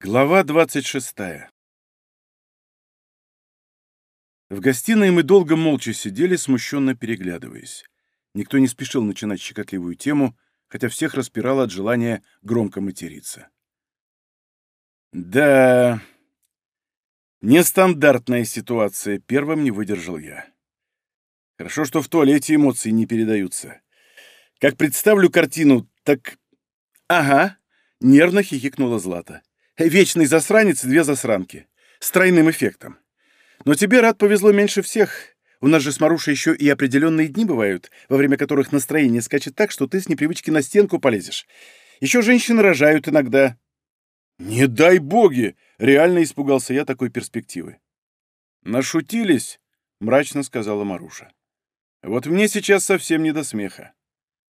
Глава 26. В гостиной мы долго молча сидели, смущенно переглядываясь. Никто не спешил начинать щекотливую тему, хотя всех распирало от желания громко материться. «Да, нестандартная ситуация», — первым не выдержал я. Хорошо, что в туалете эмоции не передаются. Как представлю картину, так... Ага, нервно хихикнула Злата. Вечный засранец и две засранки. С тройным эффектом. Но тебе, рад, повезло меньше всех. У нас же с Марушей еще и определенные дни бывают, во время которых настроение скачет так, что ты с непривычки на стенку полезешь. Еще женщины рожают иногда. Не дай боги! Реально испугался я такой перспективы. Нашутились, мрачно сказала Маруша. Вот мне сейчас совсем не до смеха.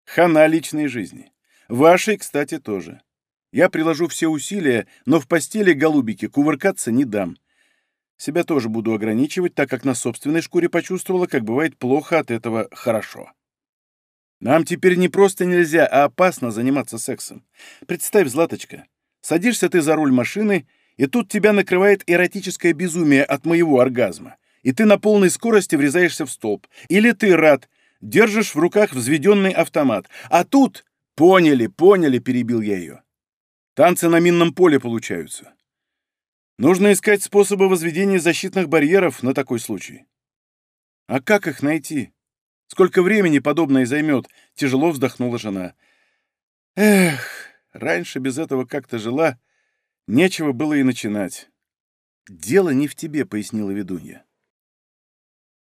Хана личной жизни. Вашей, кстати, тоже. Я приложу все усилия, но в постели, голубики, кувыркаться не дам. Себя тоже буду ограничивать, так как на собственной шкуре почувствовала, как бывает плохо от этого хорошо. Нам теперь не просто нельзя, а опасно заниматься сексом. Представь, Златочка, садишься ты за руль машины, и тут тебя накрывает эротическое безумие от моего оргазма, и ты на полной скорости врезаешься в столб. Или ты рад, держишь в руках взведенный автомат. А тут... Поняли, поняли, перебил я ее. Танцы на минном поле получаются. Нужно искать способы возведения защитных барьеров на такой случай. А как их найти? Сколько времени подобное займет? Тяжело вздохнула жена. Эх, раньше без этого как-то жила, нечего было и начинать. Дело не в тебе, пояснила ведунья.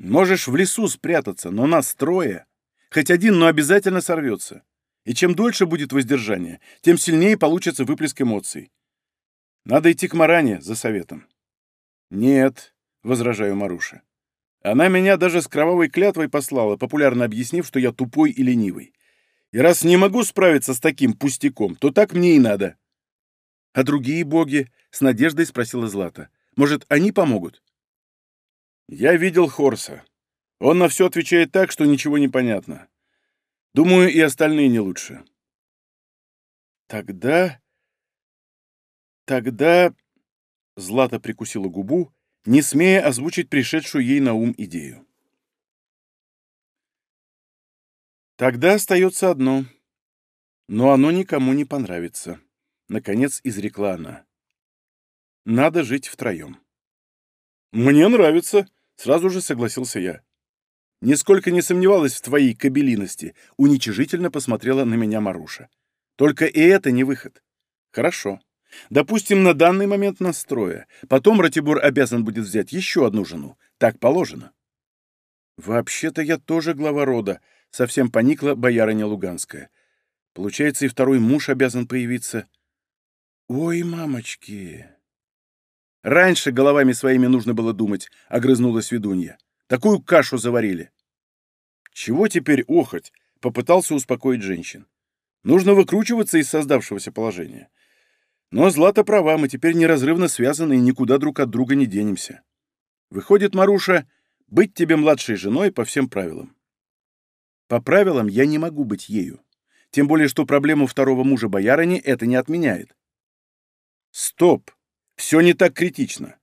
Можешь в лесу спрятаться, но нас трое. Хоть один, но обязательно сорвется. И чем дольше будет воздержание, тем сильнее получится выплеск эмоций. Надо идти к Маране за советом. Нет, возражаю Маруша. Она меня даже с кровавой клятвой послала, популярно объяснив, что я тупой и ленивый. И раз не могу справиться с таким пустяком, то так мне и надо. А другие боги? С надеждой спросила Злата. Может, они помогут? Я видел Хорса. Он на все отвечает так, что ничего не понятно. Думаю, и остальные не лучше. Тогда... Тогда... Злата прикусила губу, не смея озвучить пришедшую ей на ум идею. Тогда остается одно. Но оно никому не понравится. Наконец изрекла она. Надо жить втроем. Мне нравится, сразу же согласился я. Нисколько не сомневалась в твоей кабелиности, уничижительно посмотрела на меня Маруша. Только и это не выход. Хорошо. Допустим, на данный момент настроя. Потом Ратибор обязан будет взять еще одну жену. Так положено. Вообще-то я тоже глава рода, совсем поникла боярыня Луганская. Получается, и второй муж обязан появиться. Ой, мамочки. Раньше головами своими нужно было думать, огрызнулась ведунья. Такую кашу заварили. Чего теперь охоть? Попытался успокоить женщин. Нужно выкручиваться из создавшегося положения. Но Злата права, мы теперь неразрывно связаны и никуда друг от друга не денемся. Выходит, Маруша, быть тебе младшей женой по всем правилам. По правилам я не могу быть ею. Тем более, что проблему второго мужа боярыни это не отменяет. Стоп! Все не так критично.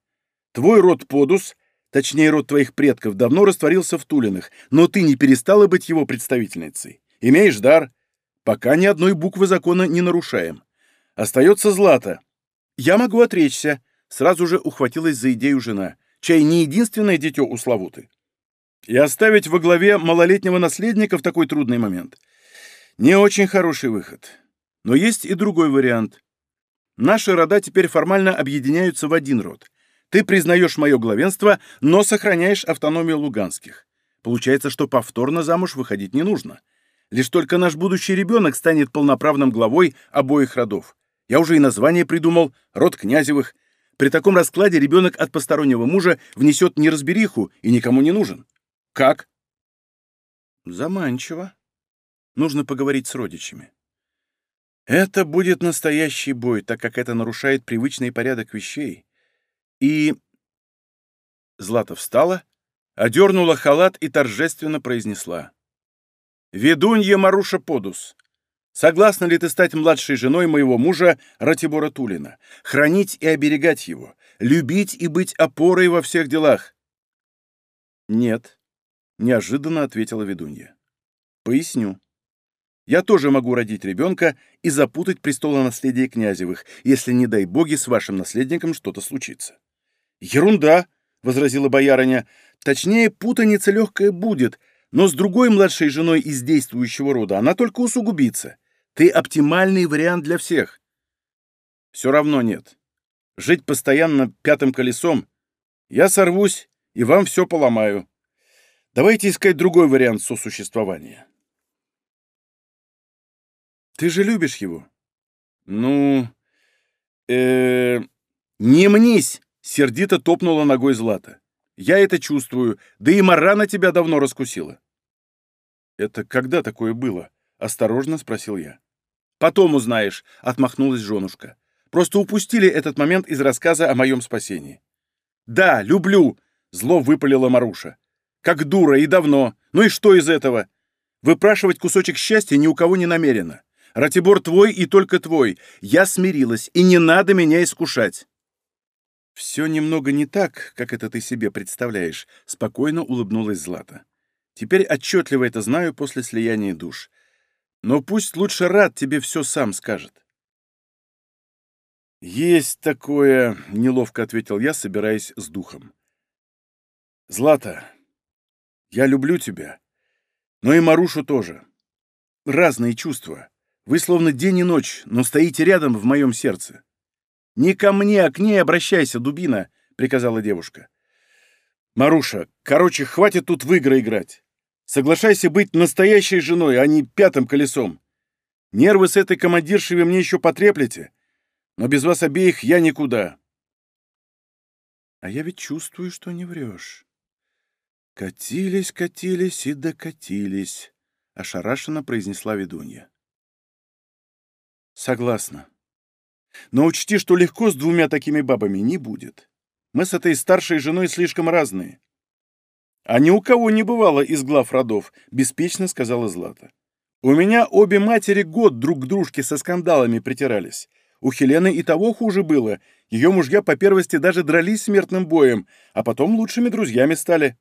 Твой род Подус Точнее, род твоих предков давно растворился в Тулинах, но ты не перестала быть его представительницей. Имеешь дар. Пока ни одной буквы закона не нарушаем. Остается Злата. Я могу отречься. Сразу же ухватилась за идею жена. Чай не единственное дитё у Славуты. И оставить во главе малолетнего наследника в такой трудный момент. Не очень хороший выход. Но есть и другой вариант. Наши рода теперь формально объединяются в один род — ты признаешь мое главенство, но сохраняешь автономию луганских. Получается, что повторно замуж выходить не нужно. Лишь только наш будущий ребенок станет полноправным главой обоих родов. Я уже и название придумал — род Князевых. При таком раскладе ребенок от постороннего мужа внесет неразбериху и никому не нужен. Как? Заманчиво. Нужно поговорить с родичами. Это будет настоящий бой, так как это нарушает привычный порядок вещей. И... Злата встала, одернула халат и торжественно произнесла. «Ведунья Маруша Подус, Согласна ли ты стать младшей женой моего мужа Ратибора Тулина, хранить и оберегать его, любить и быть опорой во всех делах?» «Нет», — неожиданно ответила ведунья. «Поясню. Я тоже могу родить ребенка и запутать престолонаследие князевых, если, не дай боги, с вашим наследником что-то случится». «Ерунда!» — возразила боярыня. «Точнее, путаница легкая будет, но с другой младшей женой из действующего рода она только усугубится. Ты оптимальный вариант для всех». «Все равно нет. Жить постоянно пятым колесом. Я сорвусь и вам все поломаю. Давайте искать другой вариант сосуществования». «Ты же любишь его?» «Ну...» э, «Не мнись!» — сердито топнула ногой Злата. «Я это чувствую, да и Марана тебя давно раскусила». «Это когда такое было?» — осторожно спросил я. «Потом узнаешь», — отмахнулась женушка. «Просто упустили этот момент из рассказа о моем спасении». «Да, люблю», — зло выпалила Маруша. «Как дура и давно. Ну и что из этого? Выпрашивать кусочек счастья ни у кого не намерено. Ратибор твой и только твой. Я смирилась, и не надо меня искушать». «Все немного не так, как это ты себе представляешь», — спокойно улыбнулась Злата. «Теперь отчетливо это знаю после слияния душ. Но пусть лучше рад тебе все сам скажет». «Есть такое», — неловко ответил я, собираясь с духом. «Злата, я люблю тебя, но и Марушу тоже. Разные чувства. Вы словно день и ночь, но стоите рядом в моем сердце. «Не ко мне, а к ней обращайся, дубина», — приказала девушка. «Маруша, короче, хватит тут в игры играть. Соглашайся быть настоящей женой, а не пятым колесом. Нервы с этой командиршей вы мне еще потреплете, но без вас обеих я никуда». «А я ведь чувствую, что не врешь». «Катились, катились и докатились», — ошарашенно произнесла ведунья. «Согласна. Но учти, что легко с двумя такими бабами не будет. Мы с этой старшей женой слишком разные. А ни у кого не бывало из глав родов, беспечно сказала Злата. У меня обе матери год друг к дружке со скандалами притирались. У Хелены и того хуже было. Ее мужья по первости даже дрались смертным боем, а потом лучшими друзьями стали.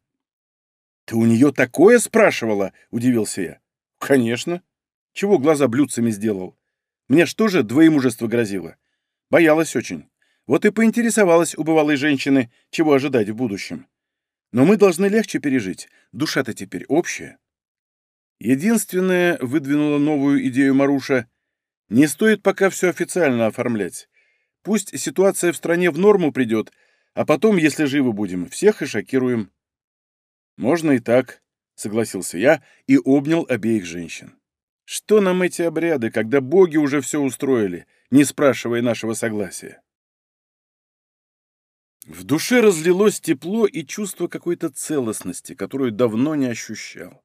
«Ты у нее такое спрашивала?» — удивился я. «Конечно. Чего глаза блюдцами сделал? Мне что же двоемужество грозило? Боялась очень. Вот и поинтересовалась у бывалой женщины, чего ожидать в будущем. Но мы должны легче пережить. Душа-то теперь общая. Единственное, выдвинула новую идею Маруша, не стоит пока все официально оформлять. Пусть ситуация в стране в норму придет, а потом, если живы будем, всех и шокируем. Можно и так, согласился я и обнял обеих женщин. Что нам эти обряды, когда боги уже все устроили, не спрашивая нашего согласия? В душе разлилось тепло и чувство какой-то целостности, которую давно не ощущал.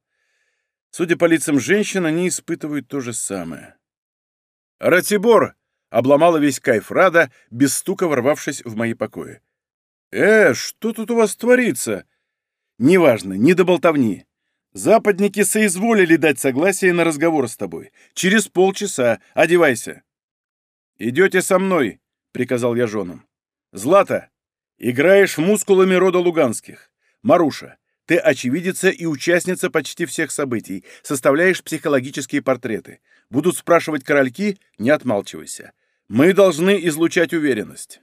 Судя по лицам женщин, они испытывают то же самое. «Ратибор!» — обломала весь кайф Рада, без стука ворвавшись в мои покои. «Э, что тут у вас творится?» «Неважно, не до болтовни. Западники соизволили дать согласие на разговор с тобой. Через полчаса. Одевайся. Идете со мной, приказал я женам. Злата, играешь мускулами рода Луганских. Маруша, ты очевидица и участница почти всех событий, составляешь психологические портреты. Будут спрашивать корольки, не отмалчивайся. Мы должны излучать уверенность.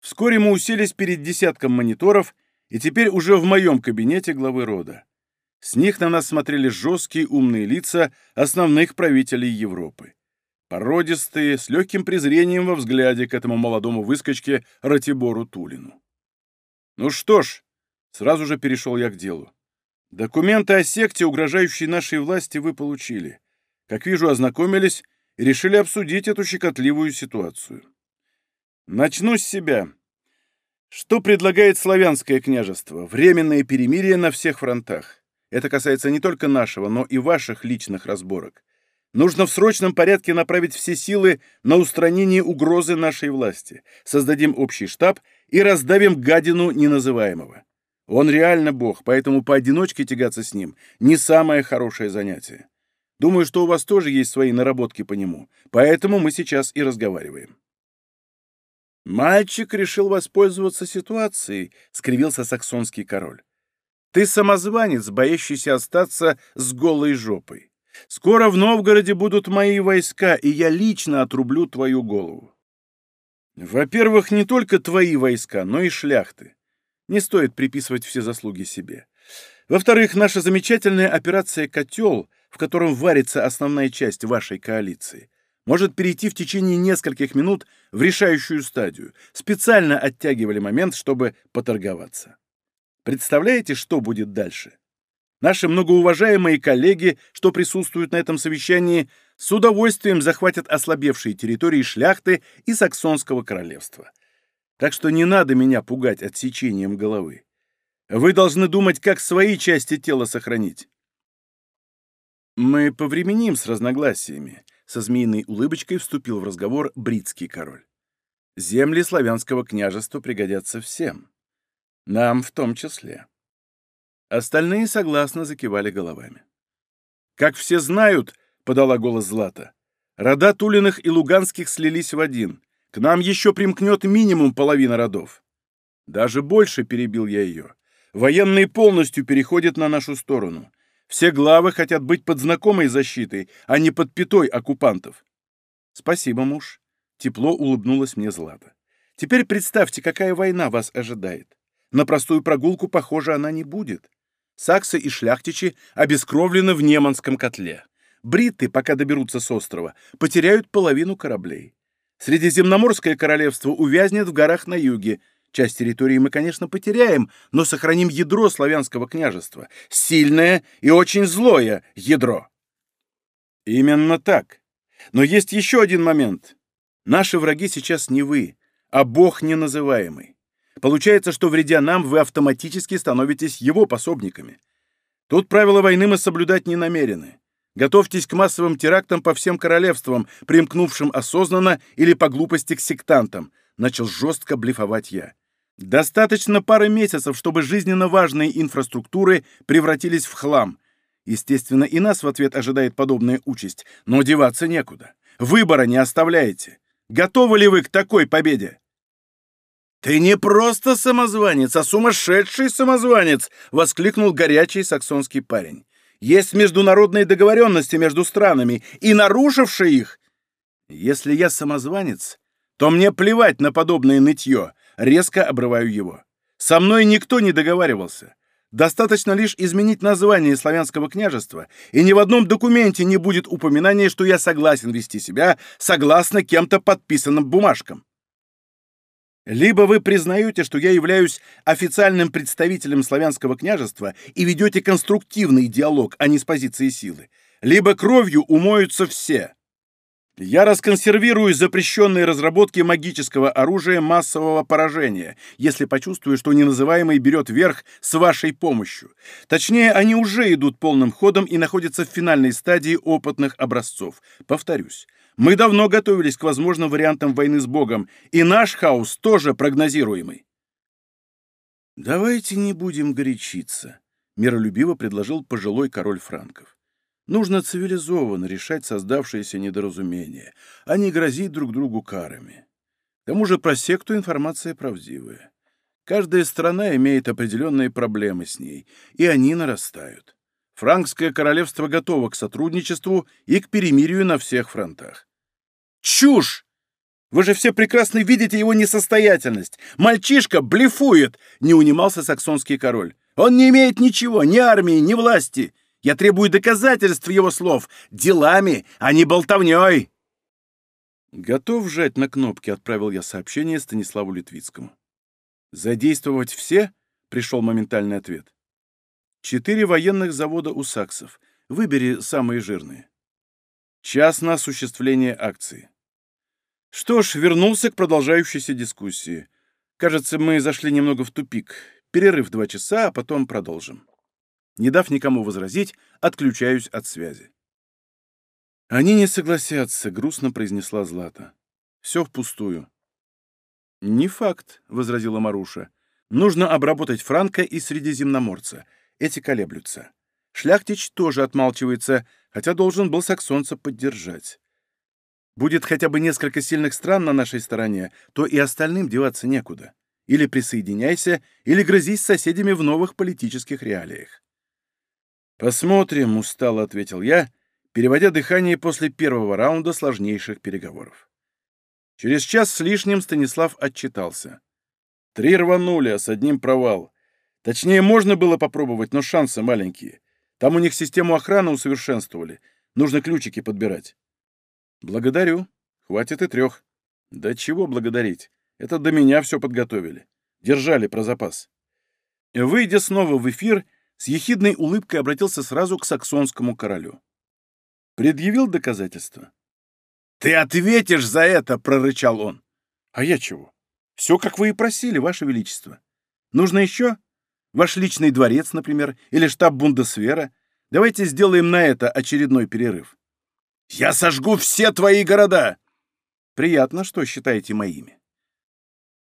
Вскоре мы уселись перед десятком мониторов и теперь уже в моем кабинете главы рода. С них на нас смотрели жесткие умные лица основных правителей Европы. Породистые, с легким презрением во взгляде к этому молодому выскочке Ратибору Тулину. Ну что ж, сразу же перешел я к делу. Документы о секте, угрожающей нашей власти, вы получили. Как вижу, ознакомились и решили обсудить эту щекотливую ситуацию. Начну с себя. Что предлагает славянское княжество? Временное перемирие на всех фронтах. Это касается не только нашего, но и ваших личных разборок. Нужно в срочном порядке направить все силы на устранение угрозы нашей власти. Создадим общий штаб и раздавим гадину неназываемого. Он реально бог, поэтому поодиночке тягаться с ним – не самое хорошее занятие. Думаю, что у вас тоже есть свои наработки по нему, поэтому мы сейчас и разговариваем». «Мальчик решил воспользоваться ситуацией», — скривился саксонский король. «Ты самозванец, боящийся остаться с голой жопой. Скоро в Новгороде будут мои войска, и я лично отрублю твою голову. Во-первых, не только твои войска, но и шляхты. Не стоит приписывать все заслуги себе. Во-вторых, наша замечательная операция «Котел», в котором варится основная часть вашей коалиции, может перейти в течение нескольких минут в решающую стадию. Специально оттягивали момент, чтобы поторговаться. Представляете, что будет дальше? Наши многоуважаемые коллеги, что присутствуют на этом совещании, с удовольствием захватят ослабевшие территории шляхты и Саксонского королевства. Так что не надо меня пугать отсечением головы. Вы должны думать, как свои части тела сохранить. Мы повременим с разногласиями. Со змеиной улыбочкой вступил в разговор бритский король. Земли славянского княжества пригодятся всем. Нам в том числе. Остальные согласно закивали головами. «Как все знают», — подала голос Злата, — «рода Тулиных и Луганских слились в один. К нам еще примкнет минимум половина родов». «Даже больше», — перебил я ее. «Военные полностью переходят на нашу сторону. Все главы хотят быть под знакомой защитой, а не под пятой оккупантов». «Спасибо, муж», — тепло улыбнулась мне Злата. «Теперь представьте, какая война вас ожидает. На простую прогулку, похоже, она не будет. Саксы и шляхтичи обескровлены в Неманском котле. Бритты, пока доберутся с острова, потеряют половину кораблей. Средиземноморское королевство увязнет в горах на юге. Часть территории мы, конечно, потеряем, но сохраним ядро славянского княжества. Сильное и очень злое ядро. Именно так. Но есть еще один момент. Наши враги сейчас не вы, а Бог неназываемый. Получается, что вредя нам, вы автоматически становитесь его пособниками. Тут правила войны мы соблюдать не намерены. Готовьтесь к массовым терактам по всем королевствам, примкнувшим осознанно или по глупости к сектантам. Начал жестко блефовать я. Достаточно пары месяцев, чтобы жизненно важные инфраструктуры превратились в хлам. Естественно, и нас в ответ ожидает подобная участь, но деваться некуда. Выбора не оставляете. Готовы ли вы к такой победе? «Ты не просто самозванец, а сумасшедший самозванец!» — воскликнул горячий саксонский парень. «Есть международные договоренности между странами, и нарушивший их...» «Если я самозванец, то мне плевать на подобное нытье», — резко обрываю его. «Со мной никто не договаривался. Достаточно лишь изменить название славянского княжества, и ни в одном документе не будет упоминания, что я согласен вести себя согласно кем-то подписанным бумажкам. Либо вы признаете, что я являюсь официальным представителем славянского княжества и ведете конструктивный диалог, а не с позиции силы, либо кровью умоются все. Я расконсервирую запрещенные разработки магического оружия массового поражения, если почувствую, что неназываемый берет верх с вашей помощью. Точнее, они уже идут полным ходом и находятся в финальной стадии опытных образцов. Повторюсь, мы давно готовились к возможным вариантам войны с Богом, и наш хаос тоже прогнозируемый. «Давайте не будем горячиться», — миролюбиво предложил пожилой король франков. «Нужно цивилизованно решать создавшееся недоразумение, а не грозить друг другу карами. К тому же про секту информация правдивая. Каждая страна имеет определенные проблемы с ней, и они нарастают. Франкское королевство готово к сотрудничеству и к перемирию на всех фронтах. Чушь! Вы же все прекрасно видите его несостоятельность. Мальчишка блефует, не унимался саксонский король. Он не имеет ничего, ни армии, ни власти. Я требую доказательств его слов. Делами, а не болтовней. Готов жать на кнопки, отправил я сообщение Станиславу Литвицкому. Задействовать все? Пришел моментальный ответ. Четыре военных завода у саксов. Выбери самые жирные. Час на осуществление акции. Что ж, вернулся к продолжающейся дискуссии. Кажется, мы зашли немного в тупик. Перерыв два часа, а потом продолжим. Не дав никому возразить, отключаюсь от связи. «Они не согласятся», — грустно произнесла Злата. «Все впустую». «Не факт», — возразила Маруша. «Нужно обработать Франка и Средиземноморца эти колеблются. Шляхтич тоже отмалчивается, хотя должен был саксонца поддержать. Будет хотя бы несколько сильных стран на нашей стороне, то и остальным деваться некуда. Или присоединяйся, или грызись с соседями в новых политических реалиях. «Посмотрим», — устало ответил я, переводя дыхание после первого раунда сложнейших переговоров. Через час с лишним Станислав отчитался. Три рванули, а с одним провал. Точнее, можно было попробовать, но шансы маленькие. Там у них систему охраны усовершенствовали. Нужно ключики подбирать. Благодарю. Хватит и трех. Да чего благодарить? Это до меня все подготовили. Держали про запас. Выйдя снова в эфир, с ехидной улыбкой обратился сразу к саксонскому королю. Предъявил доказательства. «Ты ответишь за это!» — прорычал он. «А я чего? Все, как вы и просили, Ваше Величество. Нужно еще? Ваш личный дворец, например, или штаб Бундесвера? Давайте сделаем на это очередной перерыв». «Я сожгу все твои города!» «Приятно, что считаете моими.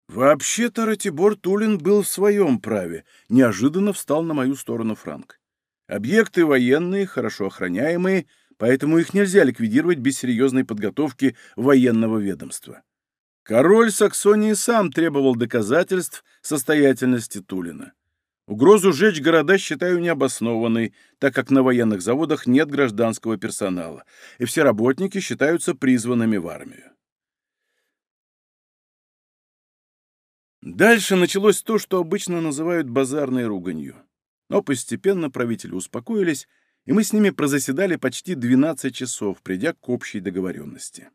Вообще-то Ратибор Тулин был в своем праве. Неожиданно встал на мою сторону Франк. Объекты военные, хорошо охраняемые, поэтому их нельзя ликвидировать без серьезной подготовки военного ведомства. Король Саксонии сам требовал доказательств состоятельности Тулина. Угрозу сжечь города считаю необоснованной, так как на военных заводах нет гражданского персонала, и все работники считаются призванными в армию. Дальше началось то, что обычно называют базарной руганью. Но постепенно правители успокоились, и мы с ними прозаседали почти 12 часов, придя к общей договоренности.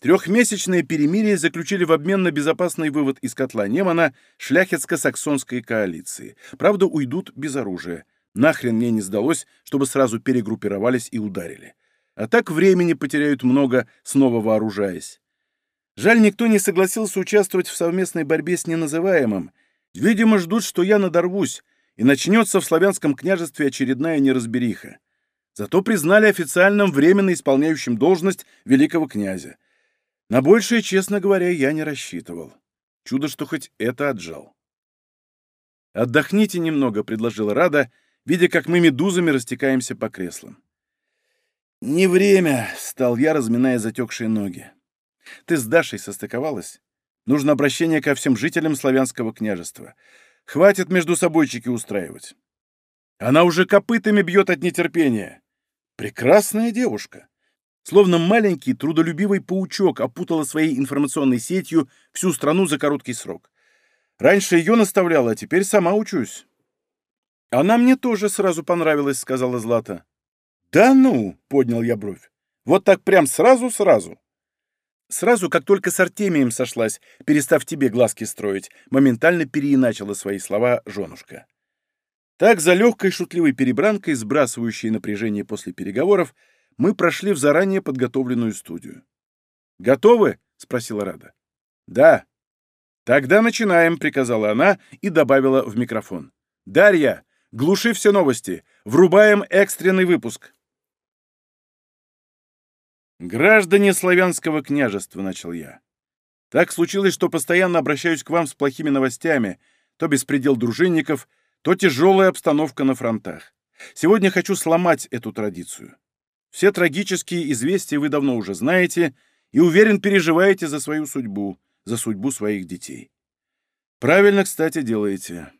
Трехмесячное перемирие заключили в обмен на безопасный вывод из котла Немана шляхетско-саксонской коалиции. Правда, уйдут без оружия. Нахрен мне не сдалось, чтобы сразу перегруппировались и ударили. А так времени потеряют много, снова вооружаясь. Жаль, никто не согласился участвовать в совместной борьбе с неназываемым. Видимо, ждут, что я надорвусь, и начнется в славянском княжестве очередная неразбериха. Зато признали официальным временно исполняющим должность великого князя. На большее, честно говоря, я не рассчитывал. Чудо, что хоть это отжал. «Отдохните немного», — предложила Рада, видя, как мы медузами растекаемся по креслам. «Не время», — стал я, разминая затекшие ноги. Ты с Дашей состыковалась? Нужно обращение ко всем жителям славянского княжества. Хватит между собойчики устраивать. Она уже копытами бьет от нетерпения. Прекрасная девушка. Словно маленький трудолюбивый паучок опутала своей информационной сетью всю страну за короткий срок. Раньше ее наставляла, а теперь сама учусь. «Она мне тоже сразу понравилась», — сказала Злата. «Да ну!» — поднял я бровь. «Вот так прям сразу-сразу». Сразу, как только с Артемием сошлась, перестав тебе глазки строить, моментально переиначила свои слова женушка. Так, за легкой шутливой перебранкой, сбрасывающей напряжение после переговоров, мы прошли в заранее подготовленную студию. «Готовы?» — спросила Рада. «Да». «Тогда начинаем», — приказала она и добавила в микрофон. «Дарья, глуши все новости. Врубаем экстренный выпуск». «Граждане славянского княжества», — начал я. «Так случилось, что постоянно обращаюсь к вам с плохими новостями, то беспредел дружинников, то тяжелая обстановка на фронтах. Сегодня хочу сломать эту традицию. Все трагические известия вы давно уже знаете и, уверен, переживаете за свою судьбу, за судьбу своих детей. Правильно, кстати, делаете.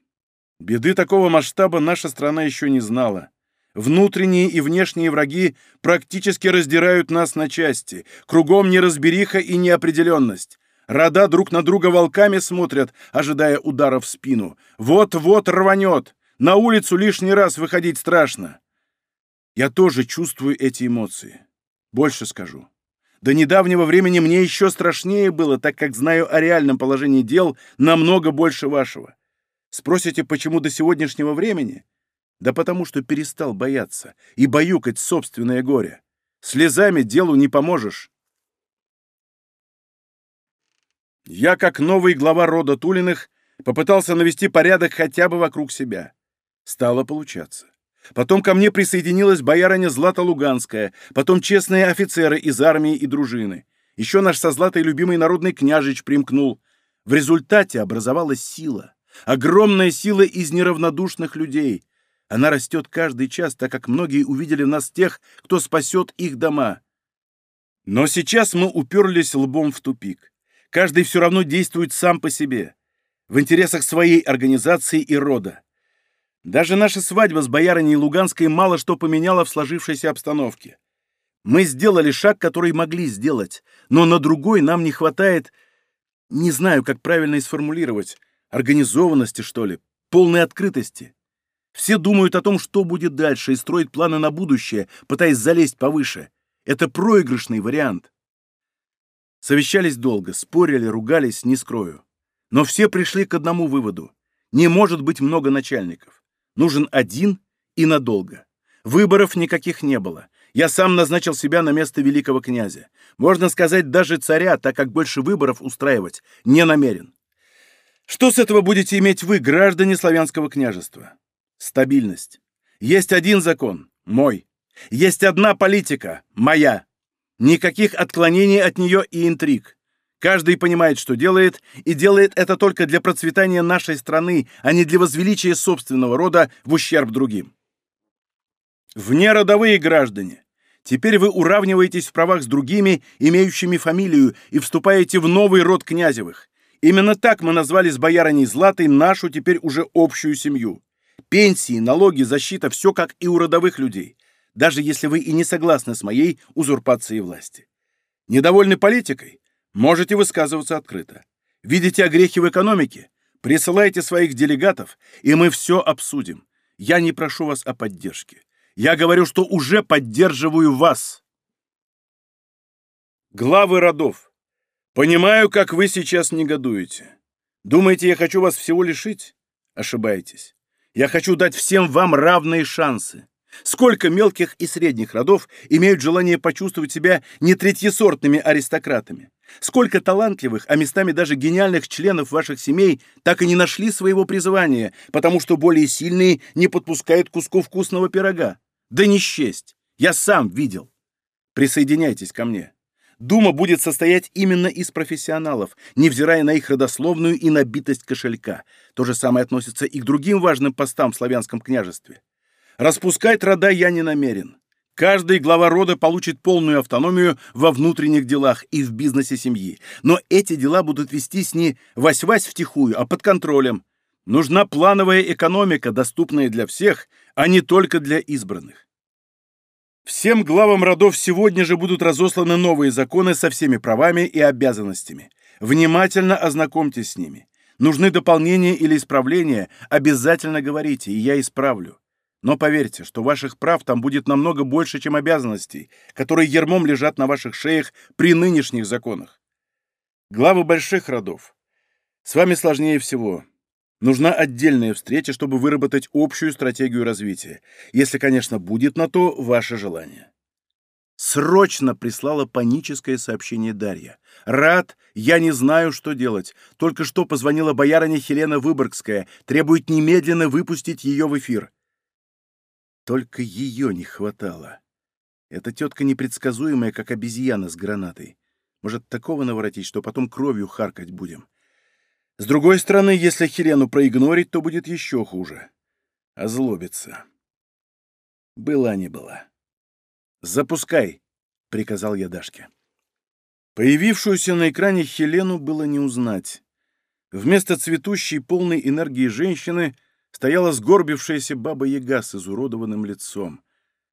Беды такого масштаба наша страна еще не знала. Внутренние и внешние враги практически раздирают нас на части. Кругом неразбериха и неопределенность. Рода друг на друга волками смотрят, ожидая удара в спину. Вот-вот рванет. На улицу лишний раз выходить страшно. Я тоже чувствую эти эмоции. Больше скажу. До недавнего времени мне еще страшнее было, так как знаю о реальном положении дел намного больше вашего. Спросите, почему до сегодняшнего времени? Да потому что перестал бояться и баюкать собственное горе. Слезами делу не поможешь. Я, как новый глава рода Тулиных, попытался навести порядок хотя бы вокруг себя. Стало получаться. Потом ко мне присоединилась боярыня Злата Луганская, потом честные офицеры из армии и дружины. Еще наш со Златой любимый народный княжич примкнул. В результате образовалась сила. Огромная сила из неравнодушных людей — Она растет каждый час, так как многие увидели в нас тех, кто спасет их дома. Но сейчас мы уперлись лбом в тупик. Каждый все равно действует сам по себе, в интересах своей организации и рода. Даже наша свадьба с боярыней Луганской мало что поменяла в сложившейся обстановке. Мы сделали шаг, который могли сделать, но на другой нам не хватает, не знаю, как правильно и сформулировать, организованности, что ли, полной открытости. Все думают о том, что будет дальше, и строят планы на будущее, пытаясь залезть повыше. Это проигрышный вариант. Совещались долго, спорили, ругались, не скрою. Но все пришли к одному выводу. Не может быть много начальников. Нужен один и надолго. Выборов никаких не было. Я сам назначил себя на место великого князя. Можно сказать, даже царя, так как больше выборов устраивать не намерен. Что с этого будете иметь вы, граждане славянского княжества? Стабильность. Есть один закон – мой. Есть одна политика – моя. Никаких отклонений от нее и интриг. Каждый понимает, что делает, и делает это только для процветания нашей страны, а не для возвеличия собственного рода в ущерб другим. Внеродовые граждане. Теперь вы уравниваетесь в правах с другими, имеющими фамилию, и вступаете в новый род князевых. Именно так мы назвали с боярыней Златой нашу теперь уже общую семью. Пенсии, налоги, защита – все как и у родовых людей, даже если вы и не согласны с моей узурпацией власти. Недовольны политикой? Можете высказываться открыто. Видите огрехи в экономике? Присылайте своих делегатов, и мы все обсудим. Я не прошу вас о поддержке. Я говорю, что уже поддерживаю вас. Главы родов. Понимаю, как вы сейчас негодуете. Думаете, я хочу вас всего лишить? Ошибаетесь. Я хочу дать всем вам равные шансы. Сколько мелких и средних родов имеют желание почувствовать себя не третьесортными аристократами? Сколько талантливых, а местами даже гениальных членов ваших семей так и не нашли своего призвания, потому что более сильные не подпускают куску вкусного пирога? Да не счесть! Я сам видел. Присоединяйтесь ко мне. Дума будет состоять именно из профессионалов, невзирая на их родословную и набитость кошелька. То же самое относится и к другим важным постам в славянском княжестве. Распускать рода я не намерен. Каждый глава рода получит полную автономию во внутренних делах и в бизнесе семьи. Но эти дела будут вестись не вась-вась втихую, а под контролем. Нужна плановая экономика, доступная для всех, а не только для избранных. Всем главам родов сегодня же будут разосланы новые законы со всеми правами и обязанностями. Внимательно ознакомьтесь с ними. Нужны дополнения или исправления, обязательно говорите, и я исправлю. Но поверьте, что ваших прав там будет намного больше, чем обязанностей, которые ермом лежат на ваших шеях при нынешних законах. Главы больших родов. С вами сложнее всего. Нужна отдельная встреча, чтобы выработать общую стратегию развития, если, конечно, будет на то ваше желание. Срочно прислала паническое сообщение Дарья. «Рад, я не знаю, что делать. Только что позвонила боярыня Хелена Выборгская, требует немедленно выпустить ее в эфир». Только ее не хватало. Эта тетка непредсказуемая, как обезьяна с гранатой. Может, такого наворотить, что потом кровью харкать будем. С другой стороны, если Хелену проигнорить, то будет еще хуже. Озлобиться. Была не была. «Запускай!» — приказал я Дашке. Появившуюся на экране Хелену было не узнать. Вместо цветущей, полной энергии женщины стояла сгорбившаяся баба-яга с изуродованным лицом.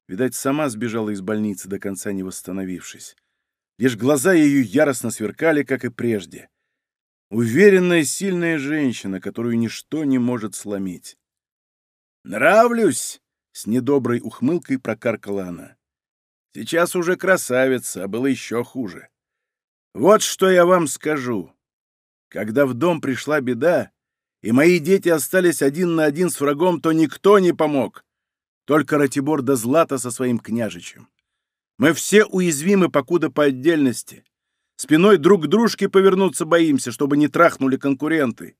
Видать, сама сбежала из больницы, до конца не восстановившись. Лишь глаза ее яростно сверкали, как и прежде. Уверенная, сильная женщина, которую ничто не может сломить. «Нравлюсь!» — с недоброй ухмылкой прокаркала она. «Сейчас уже красавица, а было еще хуже. Вот что я вам скажу. Когда в дом пришла беда, и мои дети остались один на один с врагом, то никто не помог. Только Ратибор да Злата со своим княжичем. Мы все уязвимы, покуда по отдельности. Спиной друг к дружке повернуться боимся, чтобы не трахнули конкуренты.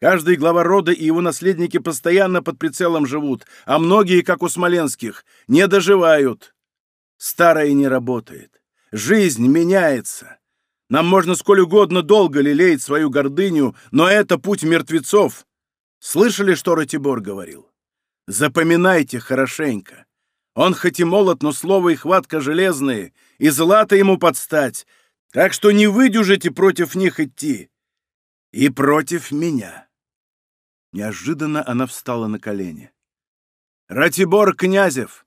Каждый глава рода и его наследники постоянно под прицелом живут, а многие, как у смоленских, не доживают. Старое не работает. Жизнь меняется. Нам можно сколь угодно долго лелеять свою гордыню, но это путь мертвецов. Слышали, что Ратибор говорил? Запоминайте хорошенько. Он хоть и молод, но слово и хватка железные, и злато ему подстать, так что не выдюжите против них идти. И против меня. Неожиданно она встала на колени. «Ратибор Князев,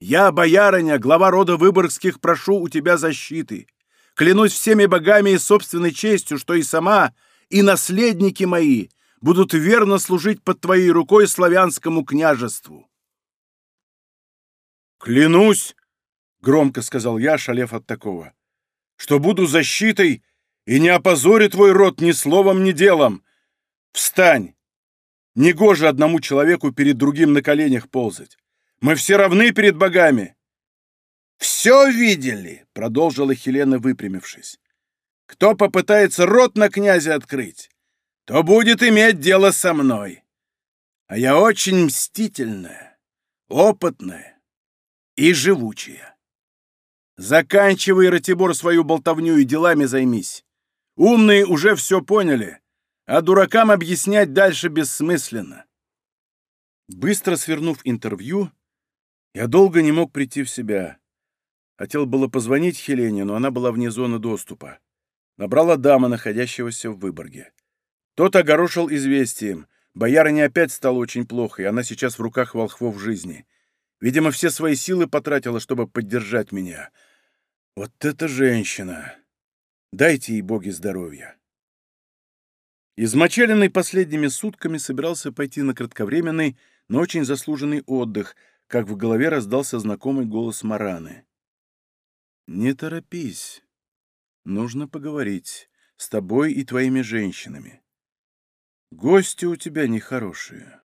я, боярыня, глава рода Выборгских, прошу у тебя защиты. Клянусь всеми богами и собственной честью, что и сама, и наследники мои будут верно служить под твоей рукой славянскому княжеству». «Клянусь!» — громко сказал я, шалев от такого, — «что буду защитой и не опозорю твой род ни словом, ни делом. Встань! Негоже одному человеку перед другим на коленях ползать. Мы все равны перед богами!» «Все видели!» — продолжила Хелена, выпрямившись. «Кто попытается рот на князя открыть, то будет иметь дело со мной. А я очень мстительная, опытная и живучая. Заканчивай, Ратибор, свою болтовню и делами займись. Умные уже все поняли, а дуракам объяснять дальше бессмысленно. Быстро свернув интервью, я долго не мог прийти в себя. Хотел было позвонить Хелене, но она была вне зоны доступа. Набрала дама, находящегося в Выборге. Тот огорошил известием. Боярыне опять стало очень плохо, и она сейчас в руках волхвов жизни. Видимо, все свои силы потратила, чтобы поддержать меня. Вот эта женщина! Дайте ей боги здоровья. Измочаленный последними сутками собирался пойти на кратковременный, но очень заслуженный отдых, как в голове раздался знакомый голос Мараны. «Не торопись. Нужно поговорить с тобой и твоими женщинами. Гости у тебя нехорошие.